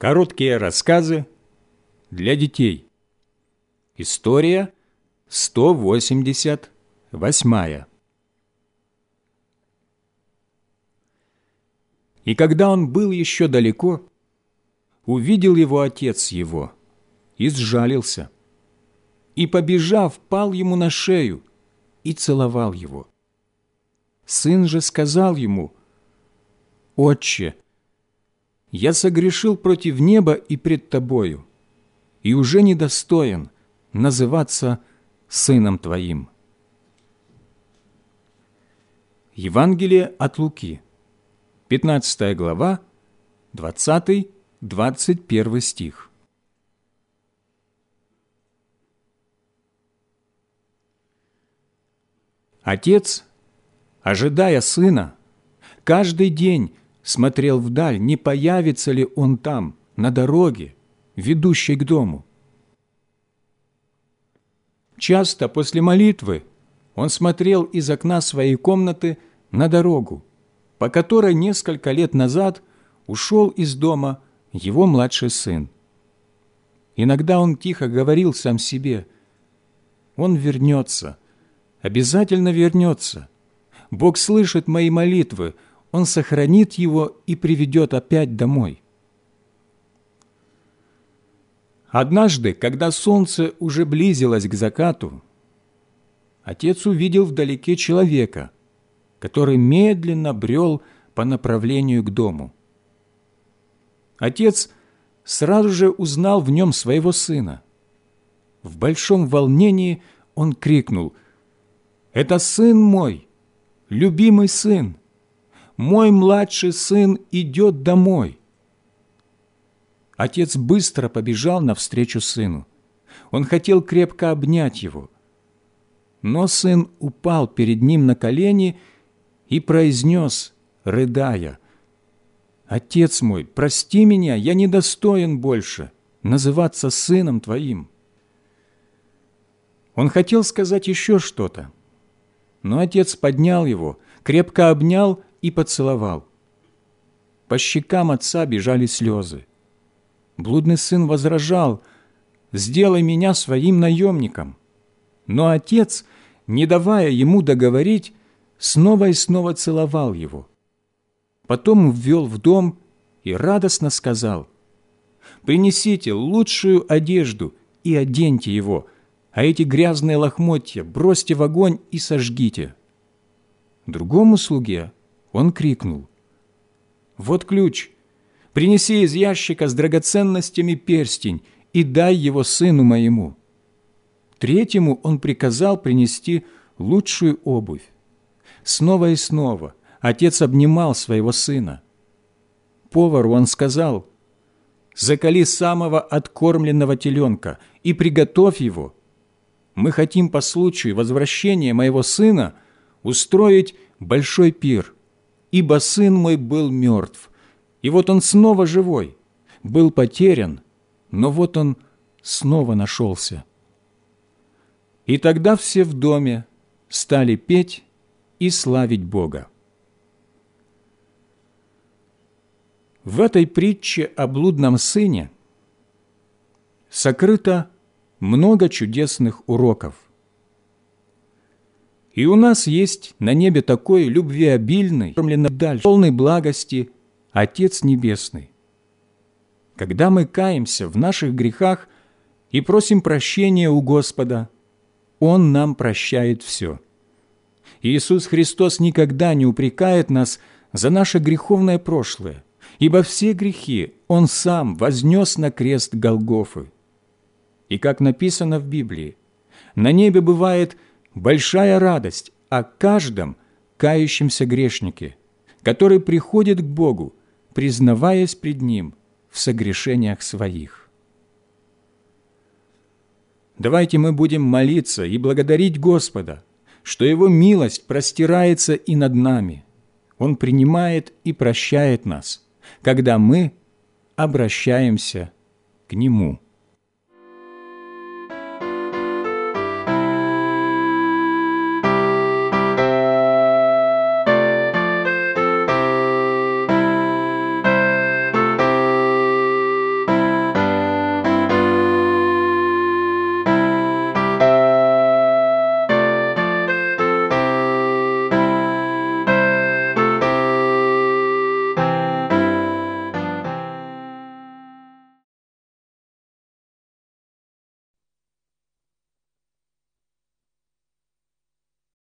Короткие рассказы для детей. История 188. И когда он был еще далеко, увидел его отец его и сжалился, и, побежав, пал ему на шею и целовал его. Сын же сказал ему, «Отче, я согрешил против неба и пред Тобою, и уже недостоин называться сыном Твоим». Евангелие от Луки, 15 глава, 20-21 стих. Отец, ожидая сына, каждый день смотрел вдаль, не появится ли он там, на дороге, ведущей к дому. Часто после молитвы он смотрел из окна своей комнаты на дорогу, по которой несколько лет назад ушел из дома его младший сын. Иногда он тихо говорил сам себе, «Он вернется, обязательно вернется. Бог слышит мои молитвы, он сохранит его и приведет опять домой. Однажды, когда солнце уже близилось к закату, отец увидел вдалеке человека, который медленно брел по направлению к дому. Отец сразу же узнал в нем своего сына. В большом волнении он крикнул «Это сын мой, любимый сын!» Мой младший сын идет домой». Отец быстро побежал навстречу сыну. Он хотел крепко обнять его. Но сын упал перед ним на колени и произнес, рыдая, «Отец мой, прости меня, я недостоин больше называться сыном твоим». Он хотел сказать еще что-то, но отец поднял его, крепко обнял и поцеловал. По щекам отца бежали слезы. Блудный сын возражал, «Сделай меня своим наемником». Но отец, не давая ему договорить, снова и снова целовал его. Потом ввел в дом и радостно сказал, «Принесите лучшую одежду и оденьте его, а эти грязные лохмотья бросьте в огонь и сожгите». Другому слуге он крикнул, «Вот ключ! Принеси из ящика с драгоценностями перстень и дай его сыну моему». Третьему он приказал принести лучшую обувь. Снова и снова отец обнимал своего сына. Повару он сказал, «Закали самого откормленного теленка и приготовь его. Мы хотим по случаю возвращения моего сына устроить большой пир» ибо сын мой был мертв, и вот он снова живой, был потерян, но вот он снова нашелся». И тогда все в доме стали петь и славить Бога. В этой притче о блудном сыне сокрыто много чудесных уроков – и у нас есть на небе такой любвеобильный, дальше, полной благости Отец Небесный. Когда мы каемся в наших грехах и просим прощения у Господа, Он нам прощает все. Иисус Христос никогда не упрекает нас за наше греховное прошлое, ибо все грехи Он Сам вознес на крест Голгофы. И как написано в Библии, на небе бывает – большая радость о каждом кающемся грешнике, который приходит к Богу, признаваясь пред Ним в согрешениях своих. Давайте мы будем молиться и благодарить Господа, что Его милость простирается и над нами. Он принимает и прощает нас, когда мы обращаемся к Нему.